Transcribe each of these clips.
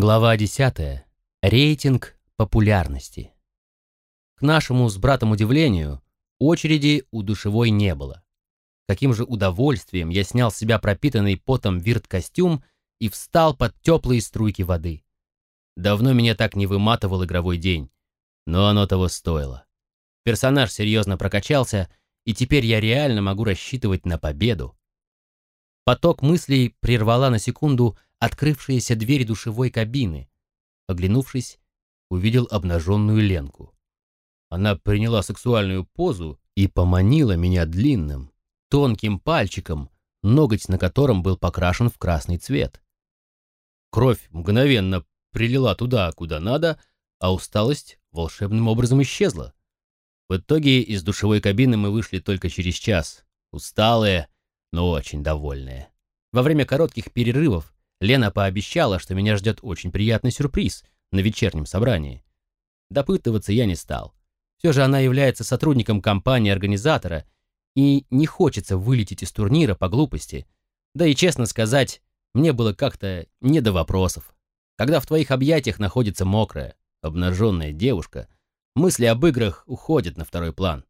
Глава 10. Рейтинг популярности. К нашему с братом удивлению, очереди у душевой не было. Каким же удовольствием я снял с себя пропитанный потом вирт-костюм и встал под теплые струйки воды. Давно меня так не выматывал игровой день, но оно того стоило. Персонаж серьезно прокачался, и теперь я реально могу рассчитывать на победу. Поток мыслей прервала на секунду открывшаяся дверь душевой кабины. Оглянувшись, увидел обнаженную Ленку. Она приняла сексуальную позу и поманила меня длинным, тонким пальчиком, ноготь на котором был покрашен в красный цвет. Кровь мгновенно прилила туда, куда надо, а усталость волшебным образом исчезла. В итоге из душевой кабины мы вышли только через час, усталые, но очень довольные. Во время коротких перерывов Лена пообещала, что меня ждет очень приятный сюрприз на вечернем собрании. Допытываться я не стал. Все же она является сотрудником компании-организатора, и не хочется вылететь из турнира по глупости. Да и, честно сказать, мне было как-то не до вопросов. Когда в твоих объятиях находится мокрая, обнаженная девушка, мысли об играх уходят на второй план.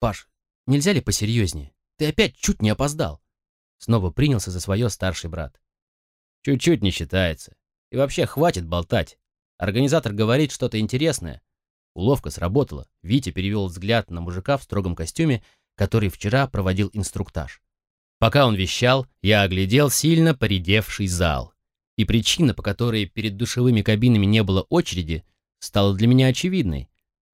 «Паш, нельзя ли посерьезнее? Ты опять чуть не опоздал». Снова принялся за свое старший брат. Чуть-чуть не считается. И вообще хватит болтать. Организатор говорит что-то интересное. Уловка сработала. Витя перевел взгляд на мужика в строгом костюме, который вчера проводил инструктаж. Пока он вещал, я оглядел сильно поредевший зал. И причина, по которой перед душевыми кабинами не было очереди, стала для меня очевидной.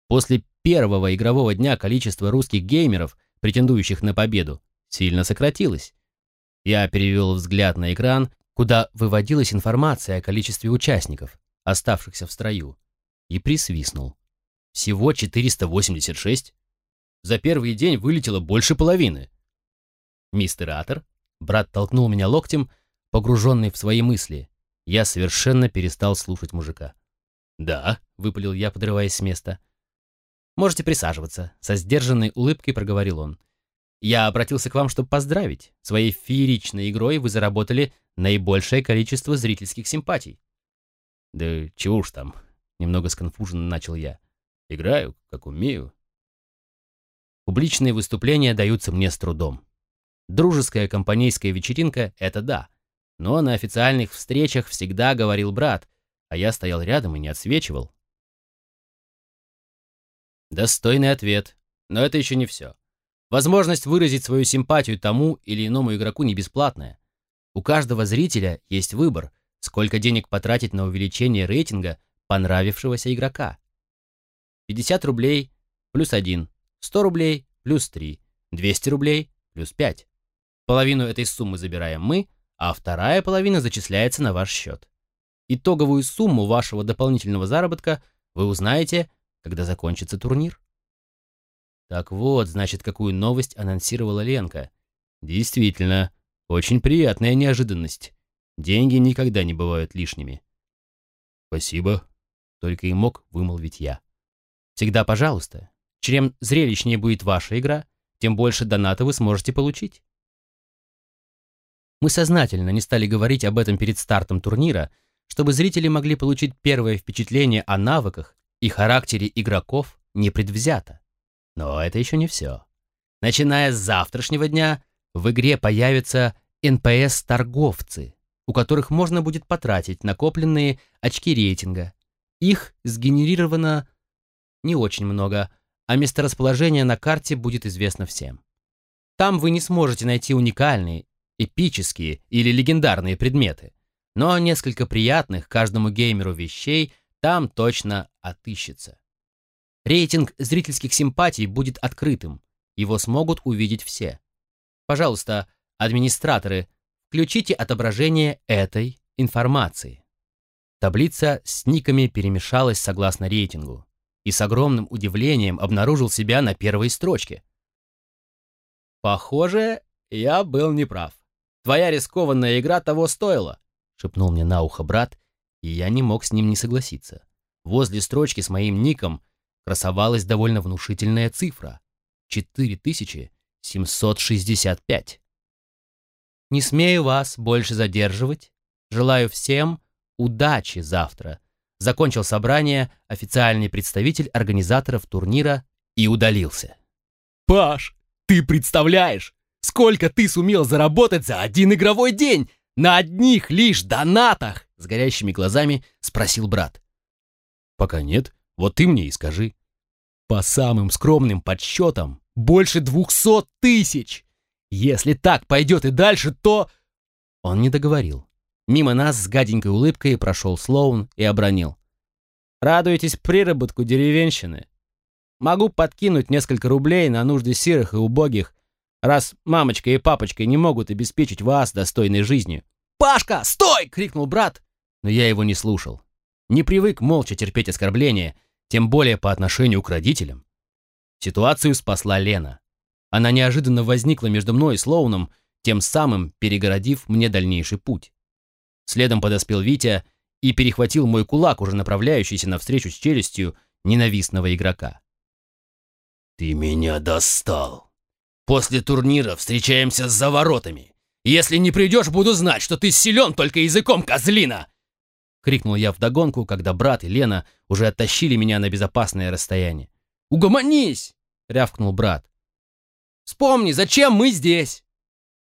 После первого игрового дня количество русских геймеров, претендующих на победу, сильно сократилось. Я перевел взгляд на экран, куда выводилась информация о количестве участников, оставшихся в строю, и присвистнул. Всего 486? За первый день вылетело больше половины. Мистер Атер, брат толкнул меня локтем, погруженный в свои мысли. Я совершенно перестал слушать мужика. «Да», — выпалил я, подрываясь с места. «Можете присаживаться», — со сдержанной улыбкой проговорил он. Я обратился к вам, чтобы поздравить. Своей фееричной игрой вы заработали наибольшее количество зрительских симпатий. Да чего уж там, немного сконфуженно начал я. Играю, как умею. Публичные выступления даются мне с трудом. Дружеская компанейская вечеринка — это да. Но на официальных встречах всегда говорил брат, а я стоял рядом и не отсвечивал. Достойный ответ, но это еще не все. Возможность выразить свою симпатию тому или иному игроку не бесплатная. У каждого зрителя есть выбор, сколько денег потратить на увеличение рейтинга понравившегося игрока. 50 рублей плюс 1, 100 рублей плюс 3, 200 рублей плюс 5. Половину этой суммы забираем мы, а вторая половина зачисляется на ваш счет. Итоговую сумму вашего дополнительного заработка вы узнаете, когда закончится турнир. Так вот, значит, какую новость анонсировала Ленка. Действительно, очень приятная неожиданность. Деньги никогда не бывают лишними. Спасибо, только и мог вымолвить я. Всегда пожалуйста. Чем зрелищнее будет ваша игра, тем больше доната вы сможете получить. Мы сознательно не стали говорить об этом перед стартом турнира, чтобы зрители могли получить первое впечатление о навыках и характере игроков непредвзято. Но это еще не все. Начиная с завтрашнего дня в игре появятся НПС-торговцы, у которых можно будет потратить накопленные очки рейтинга. Их сгенерировано не очень много, а месторасположение на карте будет известно всем. Там вы не сможете найти уникальные, эпические или легендарные предметы, но несколько приятных каждому геймеру вещей там точно отыщется. Рейтинг зрительских симпатий будет открытым. Его смогут увидеть все. Пожалуйста, администраторы, включите отображение этой информации. Таблица с никами перемешалась согласно рейтингу и с огромным удивлением обнаружил себя на первой строчке. «Похоже, я был неправ. Твоя рискованная игра того стоила», — шепнул мне на ухо брат, и я не мог с ним не согласиться. Возле строчки с моим ником красовалась довольно внушительная цифра — 4765. Не смею вас больше задерживать. Желаю всем удачи завтра. Закончил собрание официальный представитель организаторов турнира и удалился. «Паш, ты представляешь, сколько ты сумел заработать за один игровой день на одних лишь донатах?» С горящими глазами спросил брат. «Пока нет, вот ты мне и скажи». «По самым скромным подсчетам, больше двухсот тысяч! Если так пойдет и дальше, то...» Он не договорил. Мимо нас с гаденькой улыбкой прошел Слоун и обронил. «Радуетесь приработку деревенщины? Могу подкинуть несколько рублей на нужды сирых и убогих, раз мамочка и папочка не могут обеспечить вас достойной жизнью». «Пашка, стой!» — крикнул брат. Но я его не слушал. Не привык молча терпеть оскорбления, тем более по отношению к родителям. Ситуацию спасла Лена. Она неожиданно возникла между мной и Слоуном, тем самым перегородив мне дальнейший путь. Следом подоспел Витя и перехватил мой кулак, уже направляющийся навстречу с челюстью ненавистного игрока. «Ты меня достал. После турнира встречаемся с заворотами. Если не придешь, буду знать, что ты силен только языком, козлина!» Крикнул я вдогонку, когда брат и Лена уже оттащили меня на безопасное расстояние. «Угомонись!» — рявкнул брат. «Вспомни, зачем мы здесь?»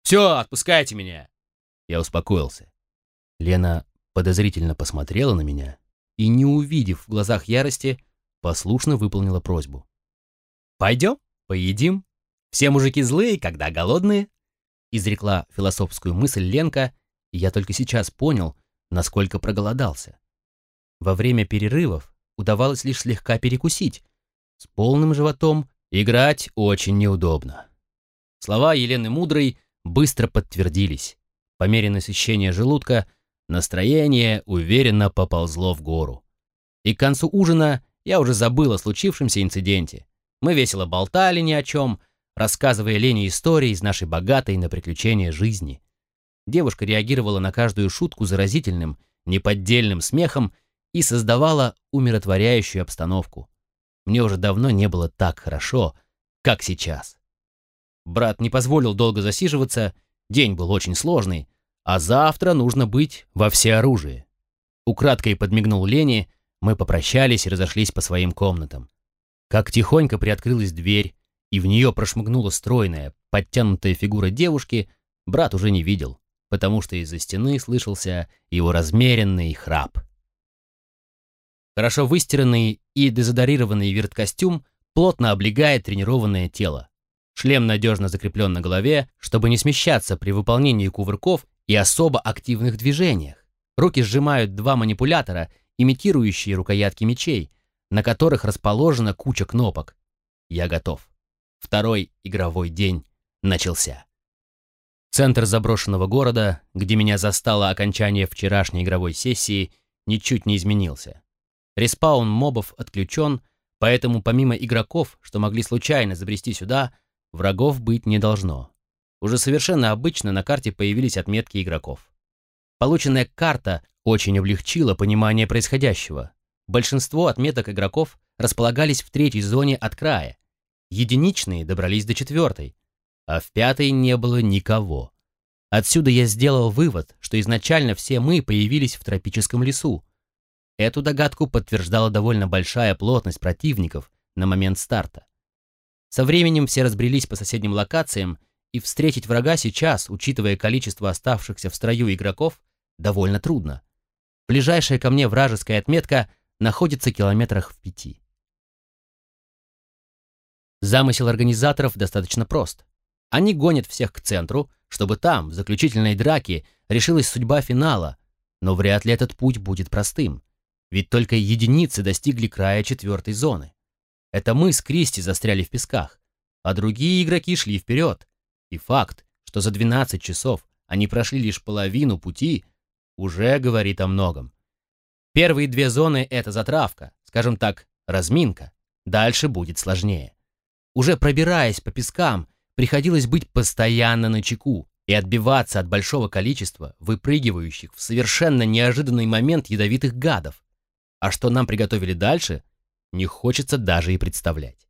«Все, отпускайте меня!» Я успокоился. Лена подозрительно посмотрела на меня и, не увидев в глазах ярости, послушно выполнила просьбу. «Пойдем, поедим. Все мужики злые, когда голодные», изрекла философскую мысль Ленка, и я только сейчас понял, насколько проголодался. Во время перерывов удавалось лишь слегка перекусить. С полным животом играть очень неудобно. Слова Елены Мудрой быстро подтвердились. По мере насыщения желудка Настроение уверенно поползло в гору. И к концу ужина я уже забыл о случившемся инциденте. Мы весело болтали ни о чем, рассказывая Лене истории из нашей богатой на приключения жизни. Девушка реагировала на каждую шутку заразительным, неподдельным смехом и создавала умиротворяющую обстановку. Мне уже давно не было так хорошо, как сейчас. Брат не позволил долго засиживаться, день был очень сложный, а завтра нужно быть во всеоружии. Украдкой подмигнул Лене, мы попрощались и разошлись по своим комнатам. Как тихонько приоткрылась дверь, и в нее прошмыгнула стройная, подтянутая фигура девушки, брат уже не видел, потому что из-за стены слышался его размеренный храп. Хорошо выстиранный и дезодорированный верткостюм плотно облегает тренированное тело. Шлем надежно закреплен на голове, чтобы не смещаться при выполнении кувырков и особо активных движениях. Руки сжимают два манипулятора, имитирующие рукоятки мечей, на которых расположена куча кнопок. Я готов. Второй игровой день начался. Центр заброшенного города, где меня застало окончание вчерашней игровой сессии, ничуть не изменился. Респаун мобов отключен, поэтому помимо игроков, что могли случайно забрести сюда, врагов быть не должно. Уже совершенно обычно на карте появились отметки игроков. Полученная карта очень облегчила понимание происходящего. Большинство отметок игроков располагались в третьей зоне от края. Единичные добрались до четвертой, а в пятой не было никого. Отсюда я сделал вывод, что изначально все мы появились в тропическом лесу. Эту догадку подтверждала довольно большая плотность противников на момент старта. Со временем все разбрелись по соседним локациям, и встретить врага сейчас, учитывая количество оставшихся в строю игроков, довольно трудно. Ближайшая ко мне вражеская отметка находится километрах в пяти. Замысел организаторов достаточно прост. Они гонят всех к центру, чтобы там, в заключительной драке, решилась судьба финала, но вряд ли этот путь будет простым, ведь только единицы достигли края четвертой зоны. Это мы с Кристи застряли в песках, а другие игроки шли вперед, и факт, что за 12 часов они прошли лишь половину пути, уже говорит о многом. Первые две зоны — это затравка, скажем так, разминка. Дальше будет сложнее. Уже пробираясь по пескам, приходилось быть постоянно на чеку и отбиваться от большого количества выпрыгивающих в совершенно неожиданный момент ядовитых гадов. А что нам приготовили дальше, не хочется даже и представлять.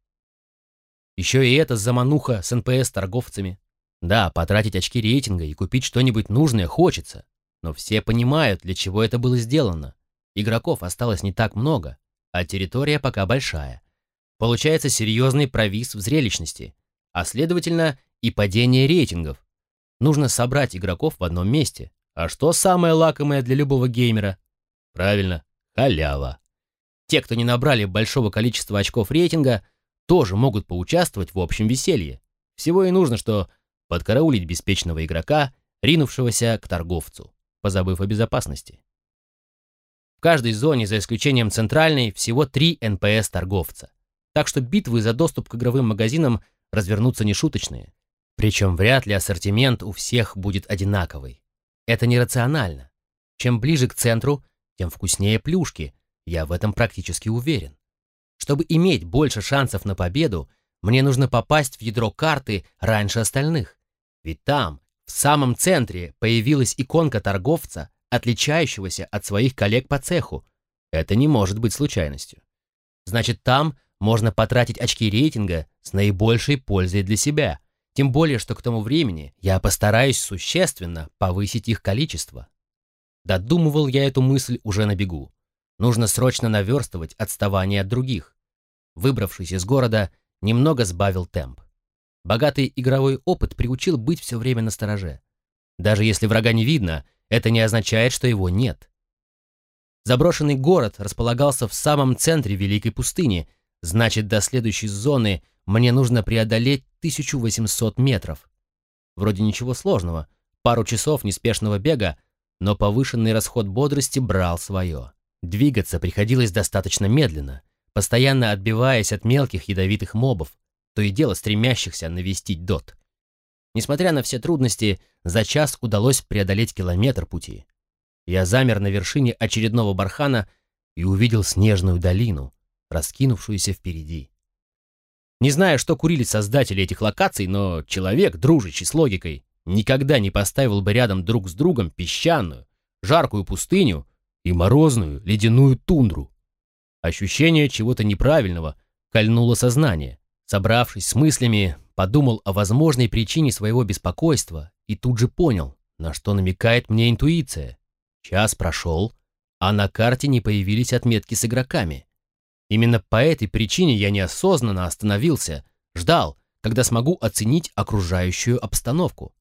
Еще и эта замануха с НПС торговцами. Да, потратить очки рейтинга и купить что-нибудь нужное хочется, Но все понимают, для чего это было сделано. Игроков осталось не так много, а территория пока большая. Получается серьезный провис в зрелищности, а следовательно и падение рейтингов. Нужно собрать игроков в одном месте. А что самое лакомое для любого геймера? Правильно, халява. Те, кто не набрали большого количества очков рейтинга, тоже могут поучаствовать в общем веселье. Всего и нужно, что подкараулить беспечного игрока, ринувшегося к торговцу, позабыв о безопасности. В каждой зоне, за исключением центральной, всего три НПС-торговца. Так что битвы за доступ к игровым магазинам развернутся нешуточные. Причем вряд ли ассортимент у всех будет одинаковый. Это нерационально. Чем ближе к центру, тем вкуснее плюшки, я в этом практически уверен. Чтобы иметь больше шансов на победу, мне нужно попасть в ядро карты раньше остальных. Ведь там, в самом центре, появилась иконка торговца, отличающегося от своих коллег по цеху. Это не может быть случайностью. Значит, там можно потратить очки рейтинга с наибольшей пользой для себя. Тем более, что к тому времени я постараюсь существенно повысить их количество. Додумывал я эту мысль уже на бегу. Нужно срочно наверстывать отставание от других. Выбравшись из города, немного сбавил темп. Богатый игровой опыт приучил быть все время на стороже. Даже если врага не видно, это не означает, что его нет. Заброшенный город располагался в самом центре Великой пустыни, значит, до следующей зоны мне нужно преодолеть 1800 метров. Вроде ничего сложного, пару часов неспешного бега, но повышенный расход бодрости брал свое. Двигаться приходилось достаточно медленно, постоянно отбиваясь от мелких ядовитых мобов, то и дело стремящихся навестить дот. Несмотря на все трудности, за час удалось преодолеть километр пути. Я замер на вершине очередного бархана и увидел снежную долину, раскинувшуюся впереди. Не знаю, что курили создатели этих локаций, но человек, дружащий с логикой, никогда не поставил бы рядом друг с другом песчаную, жаркую пустыню и морозную ледяную тундру. Ощущение чего-то неправильного кольнуло сознание. Собравшись с мыслями, подумал о возможной причине своего беспокойства и тут же понял, на что намекает мне интуиция. Час прошел, а на карте не появились отметки с игроками. Именно по этой причине я неосознанно остановился, ждал, когда смогу оценить окружающую обстановку.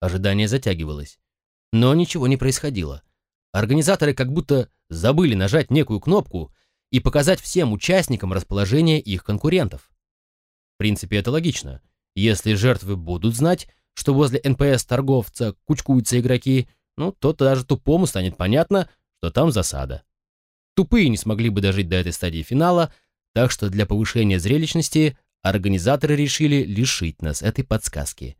Ожидание затягивалось, но ничего не происходило. Организаторы как будто забыли нажать некую кнопку и показать всем участникам расположение их конкурентов принципе, это логично. Если жертвы будут знать, что возле НПС-торговца кучкуются игроки, ну, то даже тупому станет понятно, что там засада. Тупые не смогли бы дожить до этой стадии финала, так что для повышения зрелищности организаторы решили лишить нас этой подсказки.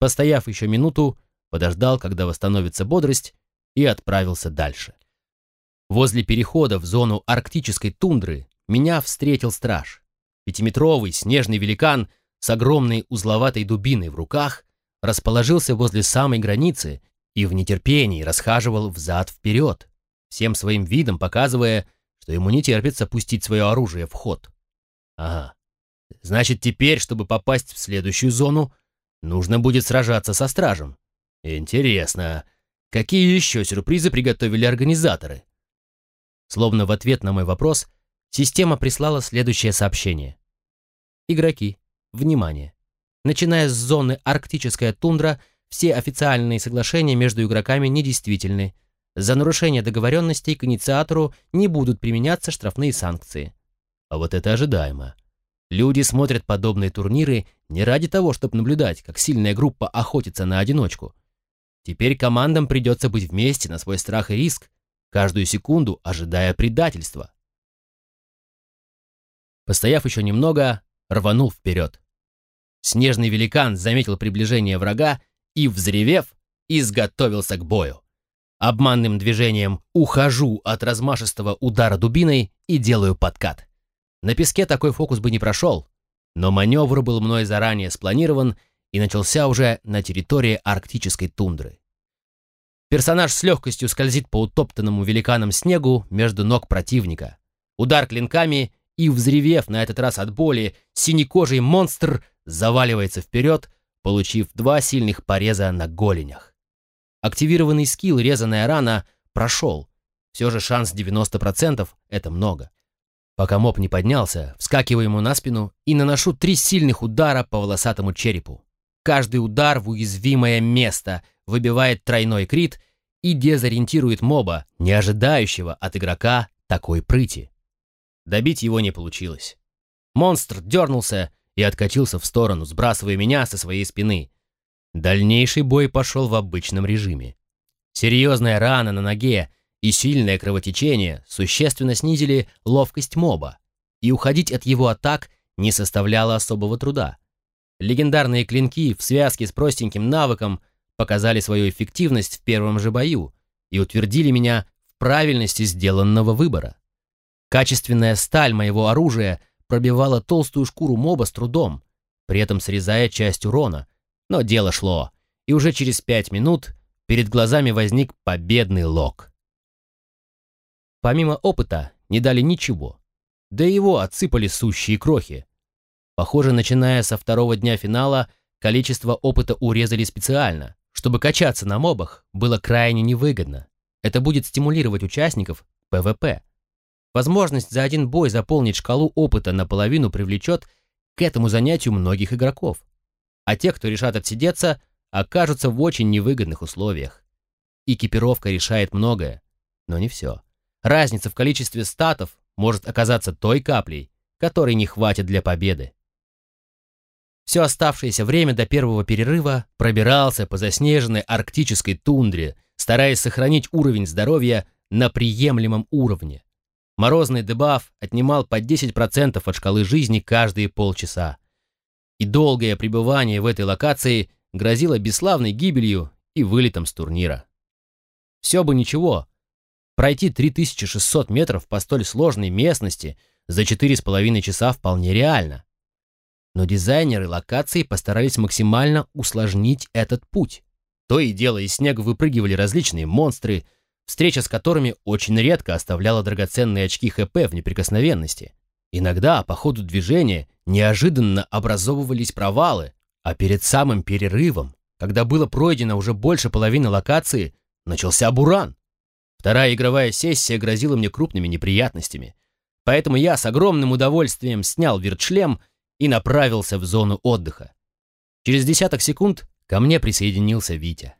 Постояв еще минуту, подождал, когда восстановится бодрость, и отправился дальше. Возле перехода в зону арктической тундры меня встретил страж. Пятиметровый снежный великан с огромной узловатой дубиной в руках расположился возле самой границы и в нетерпении расхаживал взад-вперед, всем своим видом показывая, что ему не терпится пустить свое оружие в ход. Ага. Значит, теперь, чтобы попасть в следующую зону, нужно будет сражаться со стражем. Интересно, какие еще сюрпризы приготовили организаторы? Словно в ответ на мой вопрос, Система прислала следующее сообщение. Игроки, внимание! Начиная с зоны арктическая тундра, все официальные соглашения между игроками недействительны. За нарушение договоренностей к инициатору не будут применяться штрафные санкции. А вот это ожидаемо. Люди смотрят подобные турниры не ради того, чтобы наблюдать, как сильная группа охотится на одиночку. Теперь командам придется быть вместе на свой страх и риск, каждую секунду ожидая предательства. Постояв еще немного, рванул вперед. Снежный великан заметил приближение врага и, взревев, изготовился к бою. Обманным движением ухожу от размашистого удара дубиной и делаю подкат. На песке такой фокус бы не прошел, но маневр был мной заранее спланирован и начался уже на территории арктической тундры. Персонаж с легкостью скользит по утоптанному великаном снегу между ног противника. Удар клинками и, взревев на этот раз от боли, синекожий монстр заваливается вперед, получив два сильных пореза на голенях. Активированный скилл «Резаная рана» прошел. Все же шанс 90% — это много. Пока моб не поднялся, вскакиваю ему на спину и наношу три сильных удара по волосатому черепу. Каждый удар в уязвимое место выбивает тройной крит и дезориентирует моба, не ожидающего от игрока такой прыти. Добить его не получилось. Монстр дернулся и откатился в сторону, сбрасывая меня со своей спины. Дальнейший бой пошел в обычном режиме. Серьезная рана на ноге и сильное кровотечение существенно снизили ловкость моба, и уходить от его атак не составляло особого труда. Легендарные клинки в связке с простеньким навыком показали свою эффективность в первом же бою и утвердили меня в правильности сделанного выбора. Качественная сталь моего оружия пробивала толстую шкуру моба с трудом, при этом срезая часть урона, но дело шло, и уже через пять минут перед глазами возник победный лог. Помимо опыта не дали ничего, да его отсыпали сущие крохи. Похоже, начиная со второго дня финала, количество опыта урезали специально, чтобы качаться на мобах было крайне невыгодно. Это будет стимулировать участников ПВП. Возможность за один бой заполнить шкалу опыта наполовину привлечет к этому занятию многих игроков. А те, кто решат отсидеться, окажутся в очень невыгодных условиях. Экипировка решает многое, но не все. Разница в количестве статов может оказаться той каплей, которой не хватит для победы. Все оставшееся время до первого перерыва пробирался по заснеженной арктической тундре, стараясь сохранить уровень здоровья на приемлемом уровне. Морозный дебаф отнимал по 10% от шкалы жизни каждые полчаса. И долгое пребывание в этой локации грозило бесславной гибелью и вылетом с турнира. Все бы ничего. Пройти 3600 метров по столь сложной местности за 4,5 часа вполне реально но дизайнеры локации постарались максимально усложнить этот путь. То и дело из снега выпрыгивали различные монстры, встреча с которыми очень редко оставляла драгоценные очки ХП в неприкосновенности. Иногда по ходу движения неожиданно образовывались провалы, а перед самым перерывом, когда было пройдено уже больше половины локации, начался буран. Вторая игровая сессия грозила мне крупными неприятностями, поэтому я с огромным удовольствием снял вертшлем и направился в зону отдыха. Через десяток секунд ко мне присоединился Витя.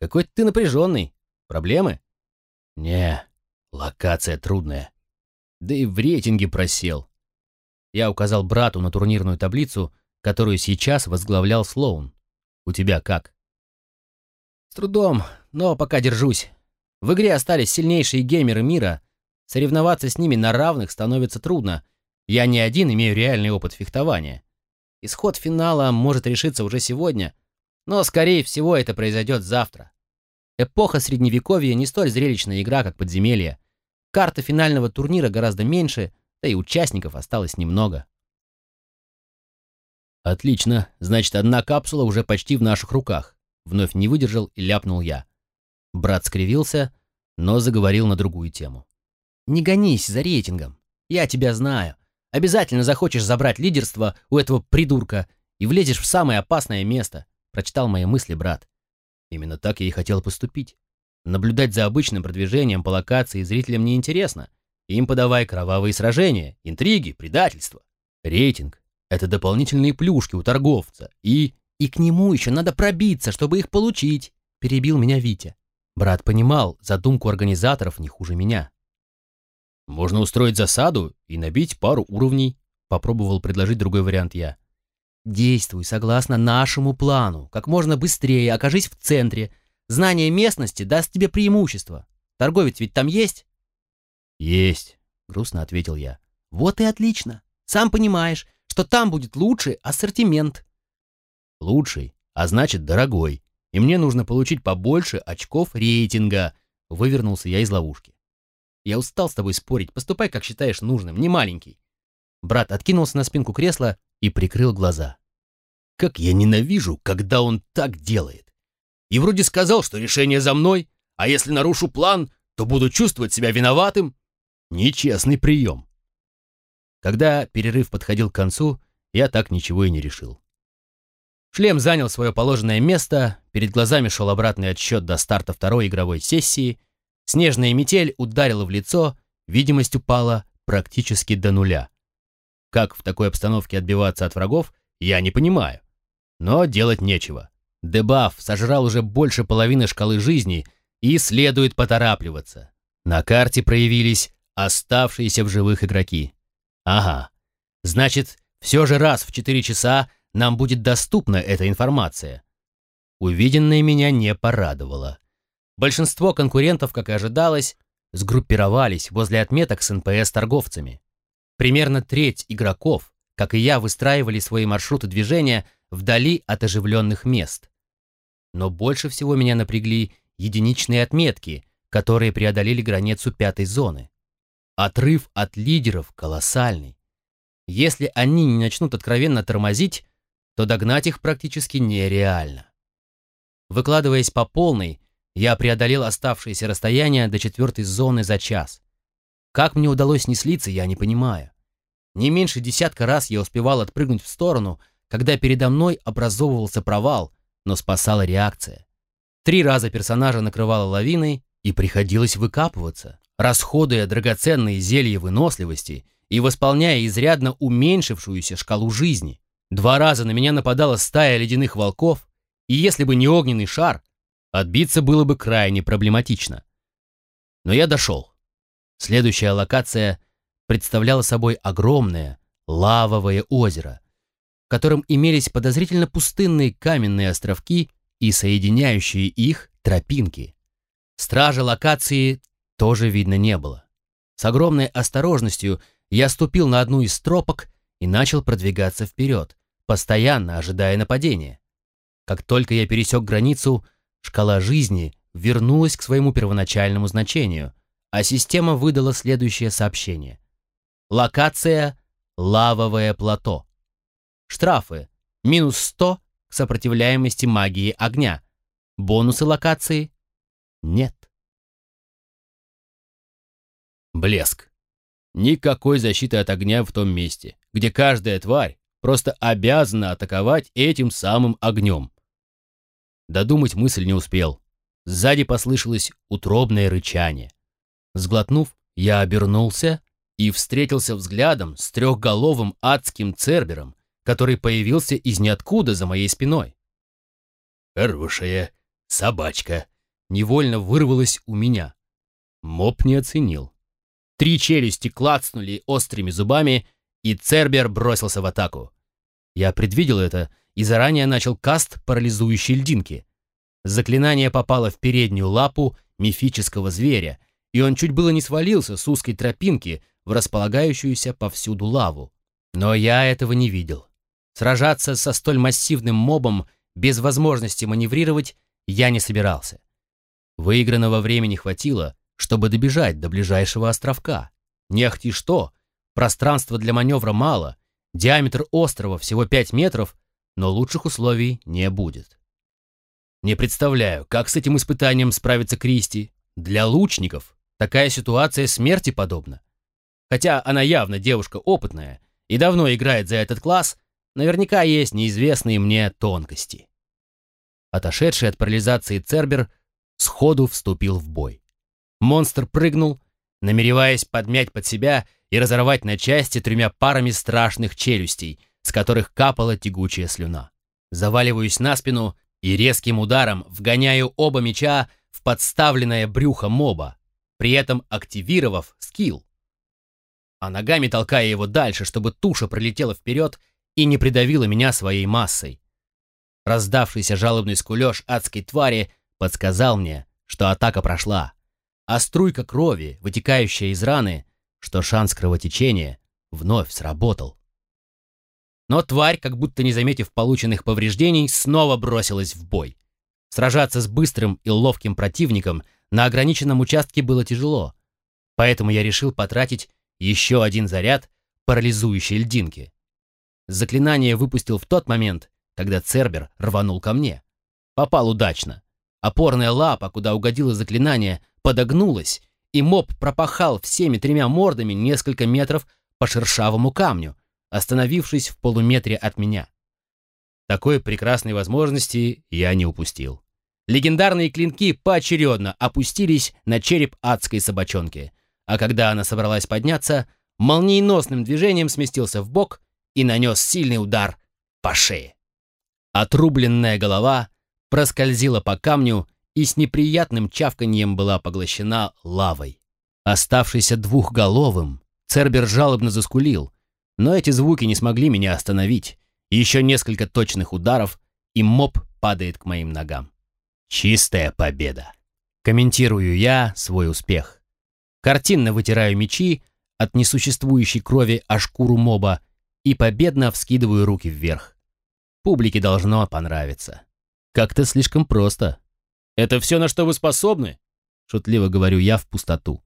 «Какой ты напряженный. Проблемы?» «Не, локация трудная. Да и в рейтинге просел». Я указал брату на турнирную таблицу, которую сейчас возглавлял Слоун. «У тебя как?» «С трудом, но пока держусь. В игре остались сильнейшие геймеры мира. Соревноваться с ними на равных становится трудно, я не один имею реальный опыт фехтования. Исход финала может решиться уже сегодня, но, скорее всего, это произойдет завтра. Эпоха Средневековья не столь зрелищная игра, как подземелье. Карта финального турнира гораздо меньше, да и участников осталось немного. «Отлично, значит, одна капсула уже почти в наших руках», — вновь не выдержал и ляпнул я. Брат скривился, но заговорил на другую тему. «Не гонись за рейтингом. Я тебя знаю. Обязательно захочешь забрать лидерство у этого придурка и влезешь в самое опасное место», — прочитал мои мысли брат. Именно так я и хотел поступить. Наблюдать за обычным продвижением по локации зрителям неинтересно. Им подавай кровавые сражения, интриги, предательство. Рейтинг — это дополнительные плюшки у торговца. И... И к нему еще надо пробиться, чтобы их получить, — перебил меня Витя. Брат понимал задумку организаторов не хуже меня. Можно устроить засаду и набить пару уровней, попробовал предложить другой вариант я. Действуй согласно нашему плану. Как можно быстрее окажись в центре. Знание местности даст тебе преимущество. Торговец ведь там есть? Есть, грустно ответил я. Вот и отлично. Сам понимаешь, что там будет лучший ассортимент. Лучший, а значит дорогой. И мне нужно получить побольше очков рейтинга. Вывернулся я из ловушки. Я устал с тобой спорить. Поступай, как считаешь нужным, не маленький. Брат откинулся на спинку кресла и прикрыл глаза. Как я ненавижу, когда он так делает. И вроде сказал, что решение за мной, а если нарушу план, то буду чувствовать себя виноватым. Нечестный прием. Когда перерыв подходил к концу, я так ничего и не решил. Шлем занял свое положенное место, перед глазами шел обратный отсчет до старта второй игровой сессии, снежная метель ударила в лицо, видимость упала практически до нуля. Как в такой обстановке отбиваться от врагов, я не понимаю. Но делать нечего. Дебаф сожрал уже больше половины шкалы жизни, и следует поторапливаться. На карте проявились оставшиеся в живых игроки. Ага. Значит, все же раз в 4 часа нам будет доступна эта информация. Увиденное меня не порадовало. Большинство конкурентов, как и ожидалось, сгруппировались возле отметок с НПС-торговцами. Примерно треть игроков, как и я, выстраивали свои маршруты движения вдали от оживленных мест. Но больше всего меня напрягли единичные отметки, которые преодолели границу пятой зоны. Отрыв от лидеров колоссальный. Если они не начнут откровенно тормозить, то догнать их практически нереально. Выкладываясь по полной, я преодолел оставшееся расстояние до четвертой зоны за час. Как мне удалось не слиться, я не понимаю. Не меньше десятка раз я успевал отпрыгнуть в сторону, когда передо мной образовывался провал, но спасала реакция. Три раза персонажа накрывала лавиной, и приходилось выкапываться, расходуя драгоценные зелья выносливости и восполняя изрядно уменьшившуюся шкалу жизни. Два раза на меня нападала стая ледяных волков, и если бы не огненный шар, отбиться было бы крайне проблематично. Но я дошел. Следующая локация представляла собой огромное лавовое озеро, в котором имелись подозрительно пустынные каменные островки и соединяющие их тропинки. Стража локации тоже видно не было. С огромной осторожностью я ступил на одну из тропок и начал продвигаться вперед, постоянно ожидая нападения. Как только я пересек границу, шкала жизни вернулась к своему первоначальному значению, а система выдала следующее сообщение. Локация «Лавовое плато». Штрафы – минус 100 к сопротивляемости магии огня. Бонусы локации – нет. Блеск. Никакой защиты от огня в том месте, где каждая тварь просто обязана атаковать этим самым огнем. Додумать мысль не успел. Сзади послышалось утробное рычание. Сглотнув, я обернулся и встретился взглядом с трехголовым адским цербером, который появился из ниоткуда за моей спиной. «Хорошая собачка!» невольно вырвалась у меня. Моп не оценил. Три челюсти клацнули острыми зубами, и Цербер бросился в атаку. Я предвидел это и заранее начал каст парализующей льдинки. Заклинание попало в переднюю лапу мифического зверя, и он чуть было не свалился с узкой тропинки в располагающуюся повсюду лаву. Но я этого не видел. Сражаться со столь массивным мобом без возможности маневрировать я не собирался. Выигранного времени хватило, чтобы добежать до ближайшего островка. Не ахти что, пространства для маневра мало, диаметр острова всего 5 метров, но лучших условий не будет. Не представляю, как с этим испытанием справится Кристи. Для лучников такая ситуация смерти подобна. Хотя она явно девушка опытная и давно играет за этот класс, Наверняка есть неизвестные мне тонкости. Отошедший от парализации Цербер сходу вступил в бой. Монстр прыгнул, намереваясь подмять под себя и разорвать на части тремя парами страшных челюстей, с которых капала тягучая слюна. Заваливаюсь на спину и резким ударом вгоняю оба меча в подставленное брюхо моба, при этом активировав скилл. А ногами толкая его дальше, чтобы туша пролетела вперед и не придавила меня своей массой. Раздавшийся жалобный скулеж адской твари подсказал мне, что атака прошла, а струйка крови, вытекающая из раны, что шанс кровотечения вновь сработал. Но тварь, как будто не заметив полученных повреждений, снова бросилась в бой. Сражаться с быстрым и ловким противником на ограниченном участке было тяжело, поэтому я решил потратить еще один заряд парализующей льдинки. Заклинание выпустил в тот момент, когда Цербер рванул ко мне. Попал удачно. Опорная лапа, куда угодило заклинание, подогнулась, и моб пропахал всеми тремя мордами несколько метров по шершавому камню, остановившись в полуметре от меня. Такой прекрасной возможности я не упустил. Легендарные клинки поочередно опустились на череп адской собачонки, а когда она собралась подняться, молниеносным движением сместился в бок и нанес сильный удар по шее. Отрубленная голова проскользила по камню и с неприятным чавканьем была поглощена лавой. Оставшийся двухголовым, Цербер жалобно заскулил, но эти звуки не смогли меня остановить. Еще несколько точных ударов, и моб падает к моим ногам. Чистая победа. Комментирую я свой успех. Картинно вытираю мечи от несуществующей крови о шкуру моба и победно вскидываю руки вверх. Публике должно понравиться. Как-то слишком просто. «Это все, на что вы способны?» Шутливо говорю я в пустоту.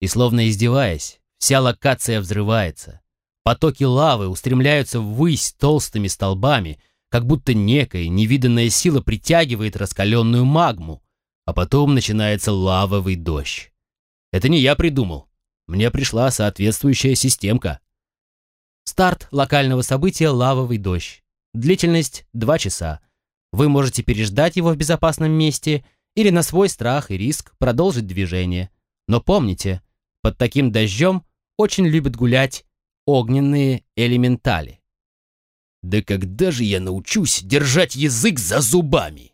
И словно издеваясь, вся локация взрывается. Потоки лавы устремляются ввысь толстыми столбами, как будто некая невиданная сила притягивает раскаленную магму, а потом начинается лавовый дождь. Это не я придумал. Мне пришла соответствующая системка. Старт локального события «Лавовый дождь». Длительность 2 часа. Вы можете переждать его в безопасном месте или на свой страх и риск продолжить движение. Но помните, под таким дождем очень любят гулять огненные элементали. Да когда же я научусь держать язык за зубами?